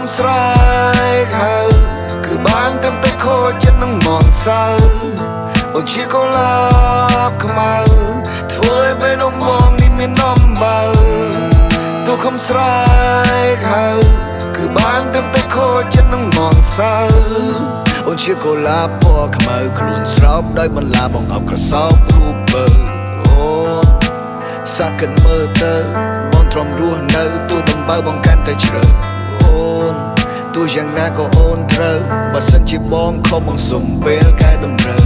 ទូខំស្រែកហៅគឺបានត្រឹមតែខូចចិត្តនឹងមនសៅអូនជាកូឡាបខ្មៅធ្វើឲ្យពេលនំបងនេះមាននំបើទូខំស្រែកហៅគឺបានត្រឹមតែខូចចិត្តនឹងមនសៅអូនជាកូឡាពណ៌ខ្មៅខ្លួនស្រោបដោយបន្លាបងអប់ក្រសោបរូបបើអូនសាកិនមើលទៅបងទ្រាំរស់នៅទូដំបៅបងកាន់តែជ្រៅ អូនទោះយ៉ាងណាក៏អូនត្រូវបើសិនជាបងខំបងសុំពេលកែតម្រូវ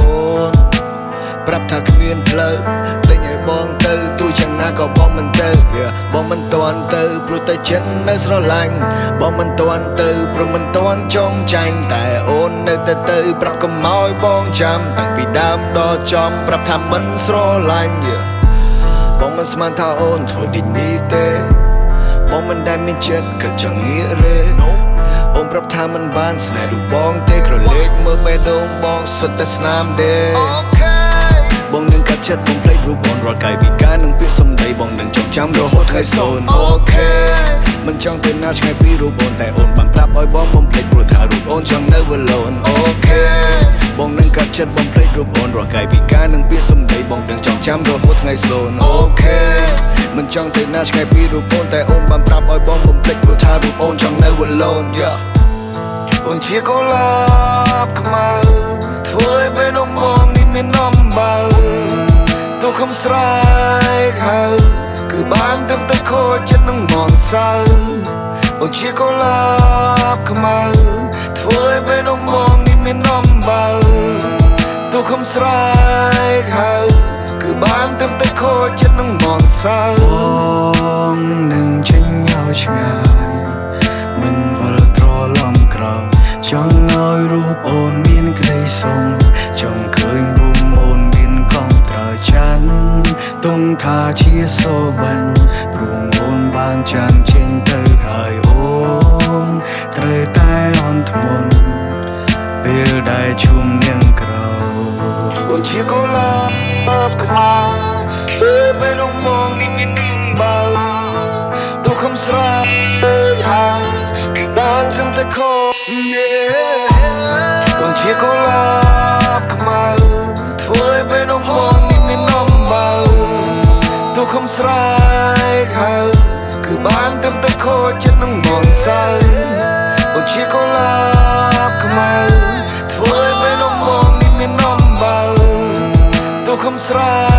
អូនប្រាប់ថាគ្មានផ្លូវលេងឲ្យបងទៅទោះយ៉ាងណាក៏បងមិនទៅ yeah, បងមិនតន់ទៅព្រោះតែចិត្តនៅស្រឡាញ់បងមិនតន់ទៅព្រោះមិនតន់ចងចាញ់តែអូននៅតែទៅប្រាប់កុំឲ្យបងចាំតាំងពីដើមដល់ចំប្រាប់ថាមិនស្រឡាញ់ yeah. បងមិនស្មានថាអូនធ្វើដូចនេះទេ បងមិនដែលមានចិត្តគិតចង់ងាករេអូនប្រាប់ថាមិនបានស្នេហ៍រូបបងទេក្រឡេកមើលបេះដូងបងសុទ្ធតែស្នាមទេបងនឹងកាត់ចិត្តបងភ្លេចរូបបងរាល់កាយវិការនឹងពាក្យសម្ដីបងនឹងចងចាំរហូតថ្ងៃសូន្យអូខេមិនចង់ទៅណាឆ្ងាយពីរូបអូនតែអូនបានប្រាប់ឲ្យបងបំភ្លេចព្រោះថារូបអូនចង់នៅ alone អូខេបងនឹងកាត់ចិត្តបងភ្លេច រូបអូនរាល់កាយវិការនឹងពាក្យសម្ដីបងនឹងចងចាំរហូតថ្ងៃសូន្យអូខេមិនចង់ទៅណាឆ្ងាយពីរូបអូនតែអូនបានប្រាប់ឲ្យបងបំភ្លេចព្រោះថារូបអូនចង់នៅ alone yeah អូនជាកូឡាបខ្មៅធ្វើឲ្យពេលនំបងនេះមាននំបើទូខំស្រែកហៅគឺបានត្រឹមតែខូចចិត្តនឹងមនសៅអូនជាកូឡាបខ្មៅធ្វើឲ្យពេលនំបងនេះមាននំបើ ទូខំស្រែកហៅគឺបានត្រឹមតែខូចចិត្តនឹងមនសៅបងនឹងចេញឲ្យឆ្ងាយមិនវិលត្រឡំក្រោយចង់ឲ្យរូបអូនមានក្តីសុំចង់ឃើញរូបអូនមានកងត្រើច័ន្ទទងថាជាសូបិនព្រមអូនបានចាំងចេញទៅហើយអូនត្រូវតែអន់ធ្មន់ពេលដែលជុំនាងក្រោ អូនជាកូឡាបខ្មៅធ្វើពេលនំមកនេះមានឌឹងបើទូខំស្រែកហើយគឺបានត្រឹមតែខោ yeah អូនជាកូឡាបខ្មៅធ្វើឲ្យពេលនំមកនេះមាននំបើទូខំស្រែកហើយគឺបានត្រឹមតែខូចចិត្តនឹងមនសៅ ទូ